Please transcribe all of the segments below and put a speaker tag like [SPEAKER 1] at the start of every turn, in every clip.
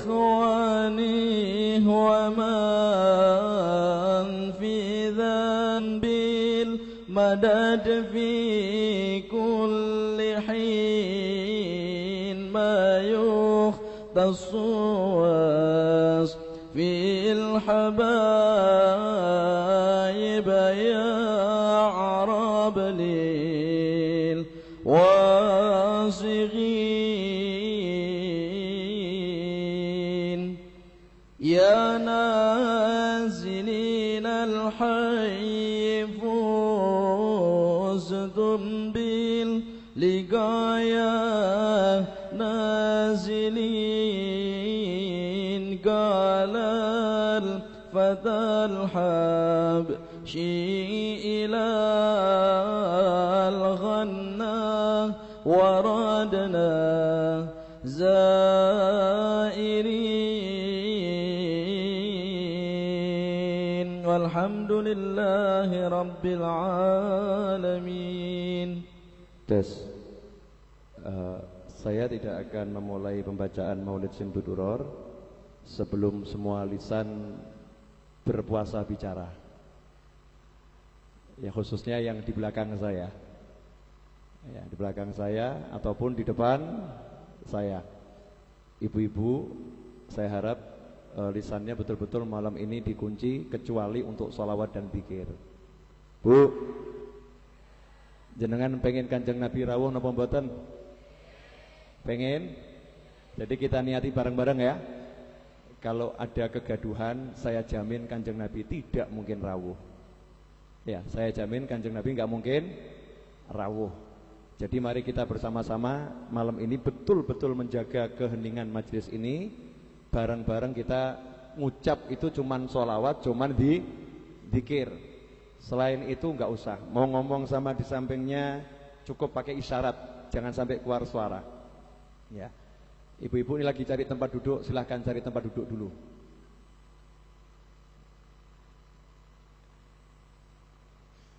[SPEAKER 1] وإخواني ومن في ذنب المدد في كل حين ما يختص في الحبايب يا نازلين الحي فوزتم باللقايا نازلين قال الفتى الحبشي إلى الغنى وردنا زائرين والحمد لله رب العالمين
[SPEAKER 2] Tes uh, Saya tidak akan memulai pembacaan Maulid Simduduror Sebelum semua lisan berpuasa bicara Ya khususnya yang di belakang saya ya, Di belakang saya ataupun di depan saya Ibu-ibu saya harap uh, lisannya betul-betul malam ini dikunci Kecuali untuk salawat dan pikir Bu Jenengan pengen kanjeng Nabi rawuh napa mboten? Pengen? Jadi kita niati bareng-bareng ya. Kalau ada kegaduhan, saya jamin kanjeng Nabi tidak mungkin rawuh. Ya, saya jamin kanjeng Nabi nggak mungkin rawuh. Jadi mari kita bersama-sama malam ini betul-betul menjaga keheningan majelis ini. Bareng-bareng kita ngucap itu cuman solawat, cuman di dikir. Selain itu nggak usah. Mau ngomong sama di sampingnya cukup pakai isyarat, jangan sampai keluar suara. Ya. Ibu-ibu ini lagi cari tempat duduk, silahkan cari tempat duduk dulu.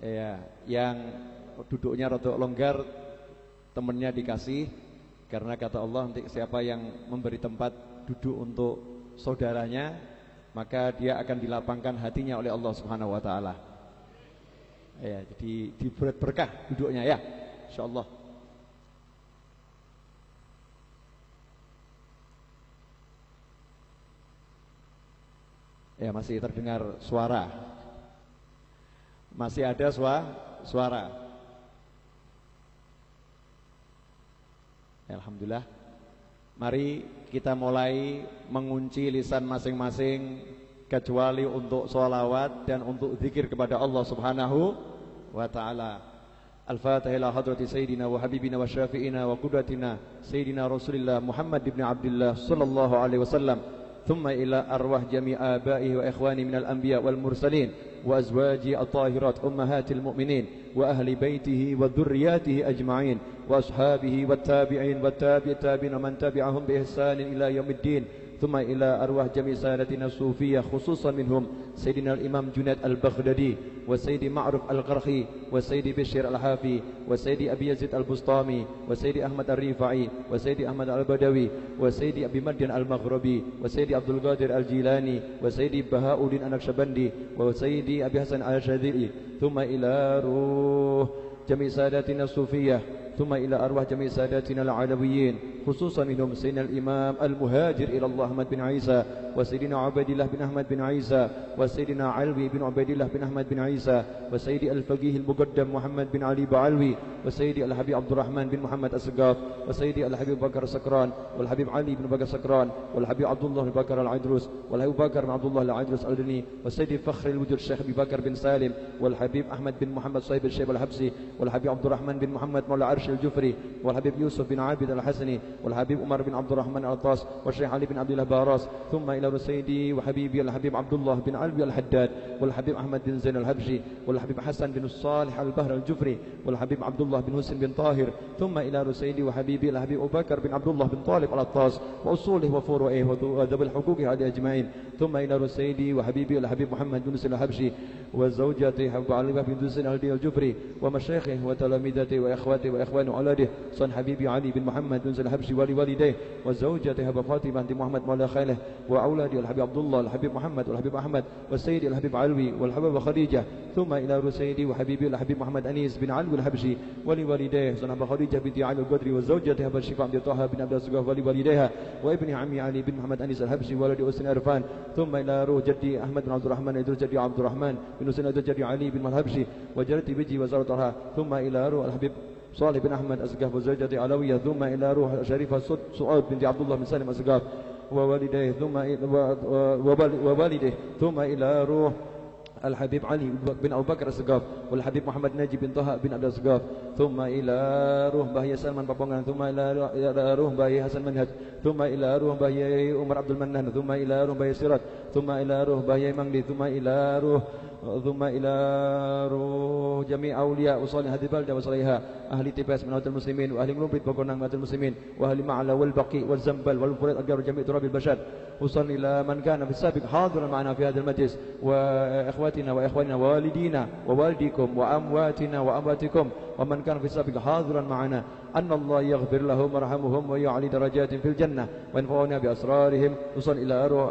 [SPEAKER 2] Ya, yang duduknya rotok longgar temennya dikasih karena kata Allah nanti siapa yang memberi tempat duduk untuk saudaranya maka dia akan dilapangkan hatinya oleh Allah Subhanahu wa taala. Ya, jadi diberi berkah duduknya ya. Insyaallah. Ya, masih terdengar suara. Masih ada suara suara. Alhamdulillah. Mari kita mulai mengunci lisan masing-masing kecuali untuk sholawat dan untuk zikir kepada Allah Subhanahu wa taala. Al-Fatihah ila hadrati sayyidina wa habibina wa syafi'ina wa qudratina sayyidina Rasulillah Muhammad ibn Abdullah sallallahu alaihi wasallam. ثم إلى أرواح جميع آبائه وإخوانه من الأنبياء والمرسلين وأزواجه الطاهرات أمهات المؤمنين وأهل بيته وذرياته أجمعين وأصحابه والتابعين والتابع ومن تبعهم بإحسان إلى يوم الدين. ثم إلى أرواح جميع سادتنا الصوفية خصوصا منهم سيدنا الإمام جنيد البغدادي وسيدي معروف القرخي وسيدي بشير الحافي وسيدي أبي يزيد البسطامي وسيدي أحمد الريفعي وسيدي أحمد البدوي وسيدي أبي مدين المغربي وسيدي عبد القادر الجيلاني وسيدي بهاء الدين النقشبندي وسيدي أبي حسن الشاذلي ثم إلى روح جميع ساداتنا الصوفية ثم إلى أرواح جميع ساداتنا العلويين خصوصا منهم سيدنا الإمام المهاجر إلى الله أحمد بن عيسى وسيدنا عبيد الله بن أحمد بن عيسى وسيدنا علوي بن عبيد الله بن أحمد بن عيسى وسيدي الفقيه المقدم محمد بن علي بعلوي وسيدي الحبيب عبد الرحمن بن محمد السقاف وسيدي الحبيب بكر سكران والحبيب علي بن بكر سكران والحبيب عبد الله بن بكر العدروس والحبيب بكر بن عبد الله العدروس الدني وسيدي فخر الوجود الشيخ أبي بكر بن سالم والحبيب أحمد بن محمد صيب الشيب الحبسي والحبيب عبد الرحمن بن محمد مولى عرش الجفري والحبيب يوسف بن عابد الحسني والحبيب عمر بن عبد الرحمن الطاس والشيخ علي بن عبد الله باراس ثم إلى سيدي وحبيبي الحبيب عبد الله بن علوي الحداد والحبيب أحمد بن زين الهبشي والحبيب حسن بن الصالح البهر الجفري والحبيب عبد الله بن حسين بن طاهر ثم إلى سيدي وحبيبي الحبيب أبو بكر بن عبد الله بن طالب الطاس وأصوله وفروعه وذوي الحقوق على أجمعين ثم إلى سيدي وحبيبي الحبيب محمد بن سين الحبشي وزوجته حبيب علي بن زين الجفري ومشايخه وتلاميذته وإخواته وإخواته والإخوان وأولاده صن حبيبي علي بن محمد بن الحبشي ولوالديه وزوجته أبا فاطمة بنت محمد مولى خاله وأولادي الحبيب عبد الله الحبيب محمد والحبيب أحمد والسيد الحبيب علوي والحبيب خديجة. ثم إلى روح سيدي وحبيبي الحبيب محمد أنيس بن علوي الحبشي ولوالديه صن أبا خديجة بنت علي القدري وزوجته أبا الشفاء بن طه بن عبد السقاف ولوالديها وابن عمي علي بن محمد أنيس الحبشي ولد أسن عرفان. ثم إلى روح جدي أحمد بن عبد الرحمن إدريس جدي عبد الرحمن بن حسين جدي علي بن الحبشي وجدتي بجي وزارتها ثم إلى روح الحبيب صالح بن أحمد أسقاف وزوجته علوية ثم إلى روح شريفة سعود بنت عبد الله بن سالم أسقاف ووالديه ثم ووالديه ثم إلى روح الحبيب علي بن أبو بكر السقاف والحبيب محمد ناجي بن طه بن عبد السقاف ثم إلى روح بهي سلمان بابونgan ثم إلى روح بهي حسن منهج ثم إلى روح بهي عمر عبد المنان ثم إلى روح بهي سيرات ثم إلى روح بهي مangdi ثم إلى روح ثم إلى روح جميع أولياء وصالح هذه البلدة وصالحها. أهل تباس من أهل المسلمين وأهل ملوبيت بقرنان من المسلمين وأهل معلى والبقي والزنبل والفريد أقدر جميع تراب البشر. وصل إلى من كان في السابق حاضرا معنا في هذا المجلس وإخواتنا وإخواننا ووالدينا ووالديكم وأمواتنا وأمواتكم. ومن كان في السابق حاضرا معنا أن الله يغفر لهم ويرحمهم ويعلي درجات في الجنة وينفعنا بأسرارهم. وصل إلى روح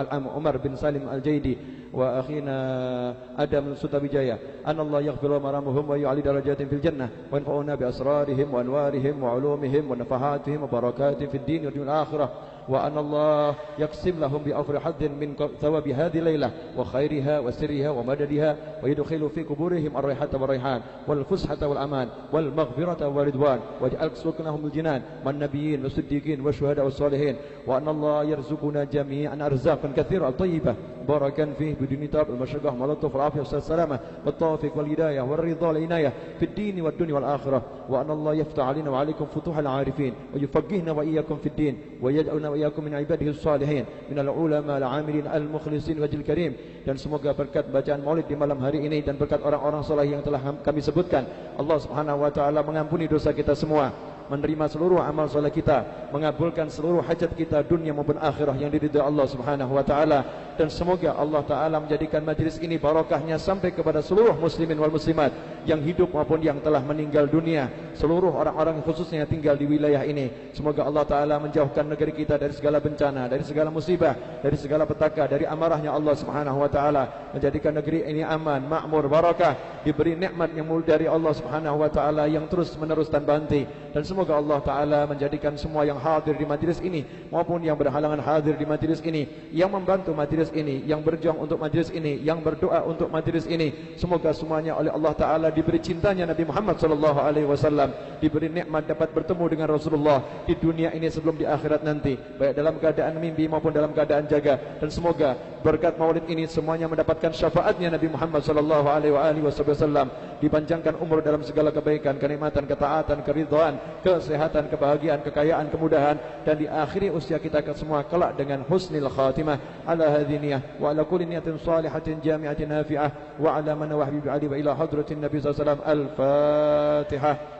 [SPEAKER 2] العم عمر بن سالم الجيدي. وأخينا أدم سطبجاية أن الله يغفر لهم ويرحمهم ويعلي درجات في الجنة وينفعنا بأسرارهم وأنوارهم وعلومهم ونفحاتهم وبركاتهم في الدين والدنيا الآخرة وأن الله يقسم لهم بأفر حد من ثواب هذه الليلة وخيرها وسرها ومددها ويدخل في قبورهم الريحة والريحان والفسحة والأمان والمغفرة والرضوان واجعل سكنهم الجنان من النبيين والصديقين والشهداء والصالحين. وأن الله يرزقنا جميعا أرزاقا كثيرة طيبة باركا فيه بدون تاب المشقة واللطف والعافية والسلامة والتوفيق والهداية والرضا والعناية في الدين والدنيا والآخرة. وأن الله يفتح علينا وعليكم فتوح العارفين ويفقهنا وإياكم في الدين ويجعلنا وإياكم من عباده الصالحين من العلماء العاملين المخلصين وجل الكريم dan semoga berkat bacaan maulid di malam hari ini dan berkat orang-orang saleh yang telah kami sebutkan Allah Subhanahu wa taala mengampuni dosa kita semua menerima seluruh amal soleh kita, mengabulkan seluruh hajat kita dunia maupun akhirah yang diridhai Allah Subhanahu wa taala Dan semoga Allah taala menjadikan majlis ini barokahnya sampai kepada seluruh muslimin wal muslimat yang hidup maupun yang telah meninggal dunia, seluruh orang-orang khususnya tinggal di wilayah ini. Semoga Allah taala menjauhkan negeri kita dari segala bencana, dari segala musibah, dari segala petaka, dari amarahnya Allah Subhanahu wa taala, menjadikan negeri ini aman, makmur, barakah, diberi nikmat yang mulia dari Allah Subhanahu wa taala yang terus menerus tanpa henti dan Semoga Allah Ta'ala menjadikan semua yang hadir di majlis ini Maupun yang berhalangan hadir di majlis ini Yang membantu majlis ini Yang berjuang untuk majlis ini Yang berdoa untuk majlis ini Semoga semuanya oleh Allah Ta'ala diberi cintanya Nabi Muhammad SAW Diberi nikmat dapat bertemu dengan Rasulullah Di dunia ini sebelum di akhirat nanti Baik dalam keadaan mimpi maupun dalam keadaan jaga. Dan semoga berkat maulid ini semuanya mendapatkan syafaatnya Nabi Muhammad SAW Dipanjangkan umur dalam segala kebaikan Kenikmatan, ketaatan, keridhaan kesehatan, kebahagiaan, kekayaan, kemudahan. Dan di akhir usia kita semua kelak dengan husnul khatimah. Ala hadhiniyah wa ala kulli niyatin salihatin jami'atin nafi'ah wa ala man wa habibi ali wa ila hadratin nabi sallallahu alaihi wasallam. Al-fatihah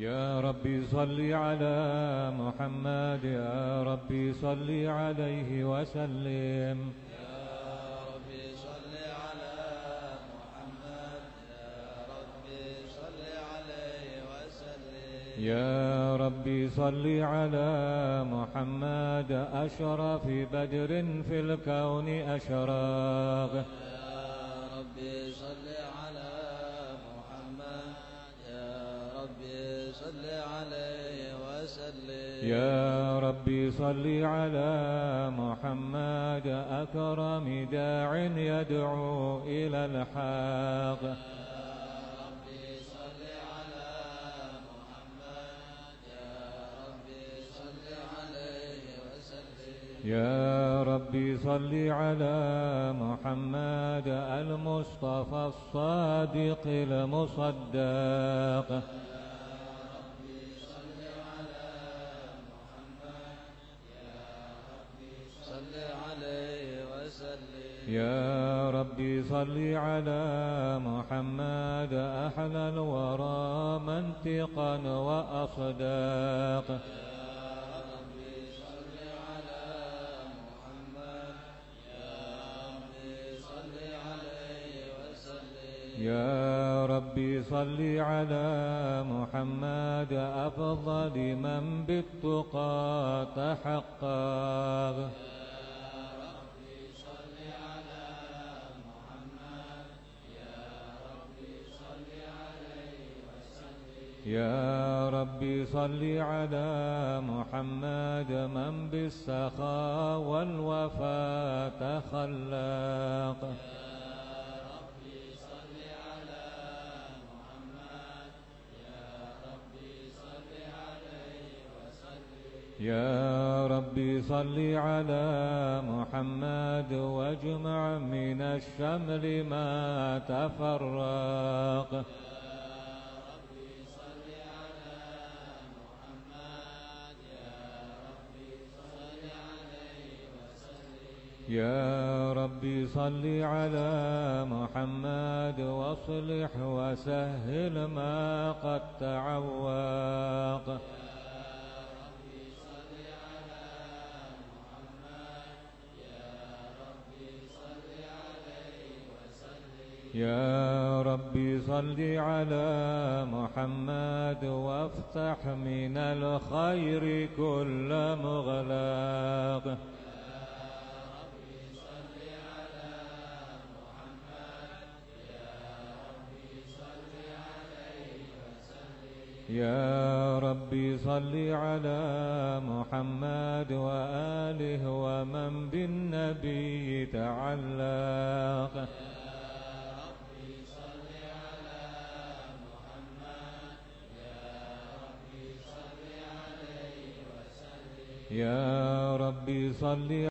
[SPEAKER 3] يا ربي صل على محمد يا ربي صل عليه وسلم. يا ربي صل على محمد أشرف بدر في الكون أشراق
[SPEAKER 4] يا ربي صل على محمد
[SPEAKER 3] أكرم داع يدعو إلى الحق يا ربي صل على محمد المصطفى الصادق المصدق. يا ربي صل على محمد أحلى الورى منطقا وأصداق. يا ربي صل على محمد أفضل من بالتقى تحقق. يا ربي صل على محمد من بالسخاء والوفاء تخلق يا ربي صل على محمد واجمع من الشمل ما تفرق. يا ربي صل على محمد واصلح وسهل ما قد تعوق. يا ربي صل على محمد وافتح من الخير كل مغلاق يا ربي صل على محمد وآله ومن بالنبي تعلق. يا ربي صل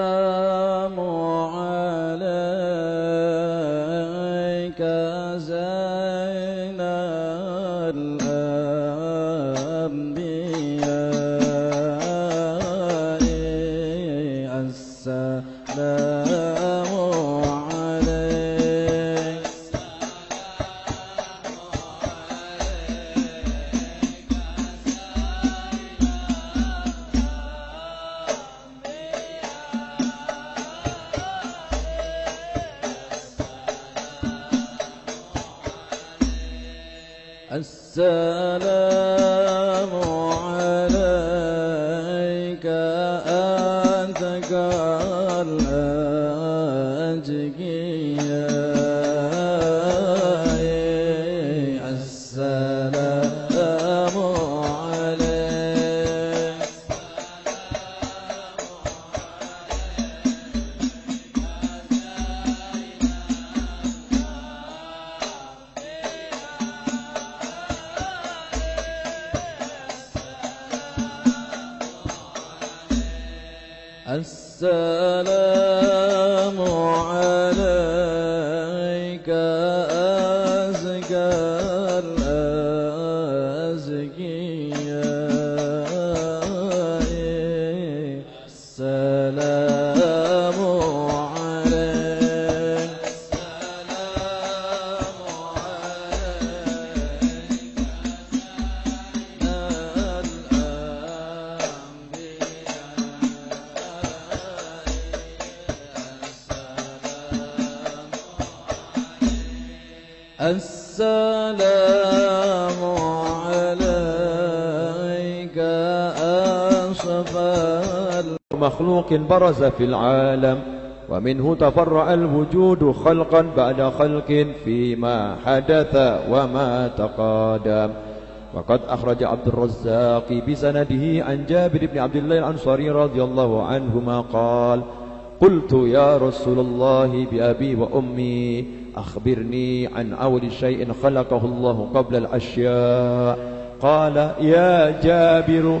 [SPEAKER 1] السلام عليك السلام السلام
[SPEAKER 2] مخلوق برز في العالم ومنه تفرع الوجود خلقا بعد خلق فيما حدث وما تقادم. وقد أخرج عبد الرزاق بسنده عن جابر بن عبد الله الأنصاري رضي الله عنهما قال قلت يا رسول الله بأبي وأمي أخبرني عن أول شيء خلقه الله قبل الأشياء. قال يا جابر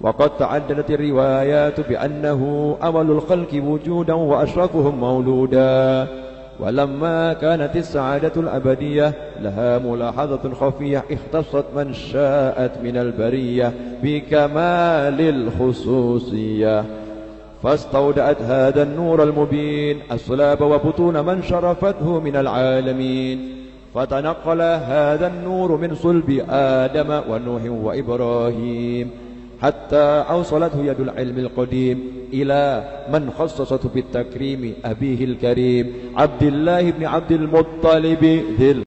[SPEAKER 2] وقد تعددت الروايات بأنه أول الخلق وجودا وأشرفهم مولودا. ولما كانت السعادة الأبدية لها ملاحظة خفية اختصت من شاءت من البرية بكمال الخصوصية. فاستودعت هذا النور المبين الصلاب وبطون من شرفته من العالمين. فتنقل هذا النور من صلب آدم ونوح وإبراهيم. حتى أوصلته يد العلم القديم إلى من خصصته بالتكريم أبيه الكريم عبد الله بن عبد المطلب ذي